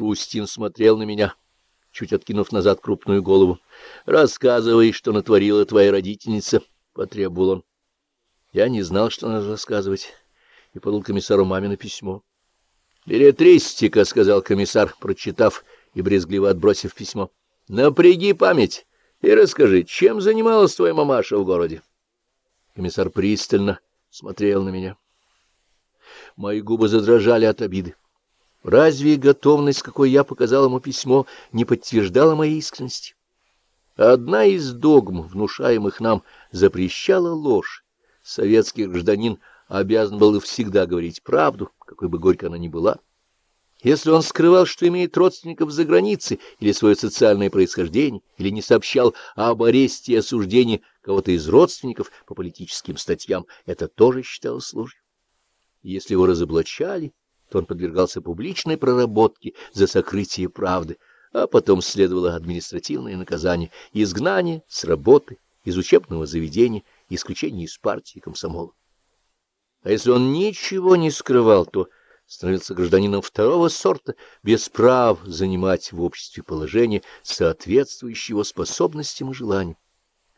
Шустин смотрел на меня, чуть откинув назад крупную голову. — Рассказывай, что натворила твоя родительница, — потребовал он. Я не знал, что надо рассказывать, и подал комиссару мамино письмо. — Билетристика, — сказал комиссар, прочитав и брезгливо отбросив письмо. — Напряги память и расскажи, чем занималась твоя мамаша в городе? Комиссар пристально смотрел на меня. Мои губы задрожали от обиды. Разве готовность, какой я показал ему письмо, не подтверждала моей искренности? Одна из догм, внушаемых нам, запрещала ложь. Советский гражданин обязан был всегда говорить правду, какой бы горько она ни была. Если он скрывал, что имеет родственников за границей, или свое социальное происхождение, или не сообщал об аресте и осуждении кого-то из родственников по политическим статьям, это тоже считалось ложью. Если его разоблачали, то он подвергался публичной проработке за сокрытие правды, а потом следовало административное наказание, изгнание с работы, из учебного заведения, исключение из партии комсомола. А если он ничего не скрывал, то становился гражданином второго сорта, без прав занимать в обществе положение, соответствующее его способностям и желаниям.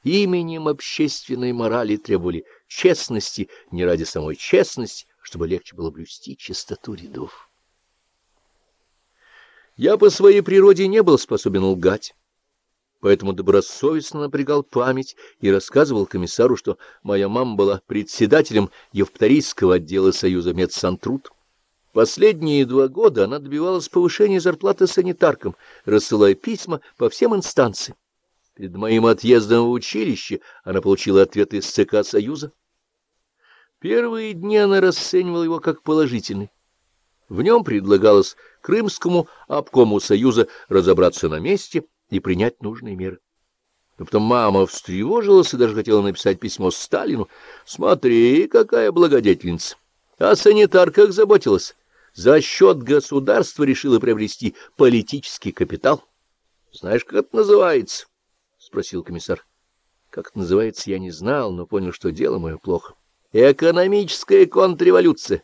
Именем общественной морали требовали честности не ради самой честности, чтобы легче было блюсти чистоту рядов. Я по своей природе не был способен лгать, поэтому добросовестно напрягал память и рассказывал комиссару, что моя мама была председателем Евпаторийского отдела Союза медсантруд. Последние два года она добивалась повышения зарплаты санитаркам, рассылая письма по всем инстанциям. Перед моим отъездом в училище она получила ответ из ЦК Союза. Первые дни она расценивала его как положительный. В нем предлагалось Крымскому обкому Союза разобраться на месте и принять нужные меры. Но потом мама встревожилась и даже хотела написать письмо Сталину. «Смотри, какая благодетельница! О санитарках заботилась. За счет государства решила приобрести политический капитал. Знаешь, как это называется?» — спросил комиссар. Как это называется, я не знал, но понял, что дело мое плохо. Экономическая контрреволюция.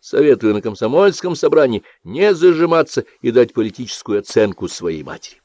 Советую на комсомольском собрании не зажиматься и дать политическую оценку своей матери.